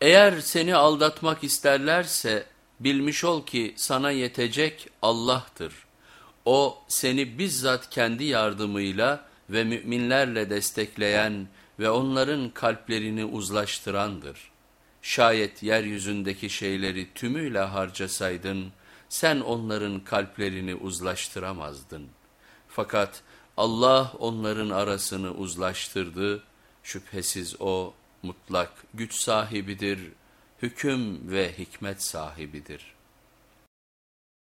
Eğer seni aldatmak isterlerse bilmiş ol ki sana yetecek Allah'tır. O seni bizzat kendi yardımıyla ve müminlerle destekleyen ve onların kalplerini uzlaştırandır. Şayet yeryüzündeki şeyleri tümüyle harcasaydın, sen onların kalplerini uzlaştıramazdın. Fakat Allah onların arasını uzlaştırdı, şüphesiz O mutlak güç sahibidir, hüküm ve hikmet sahibidir.''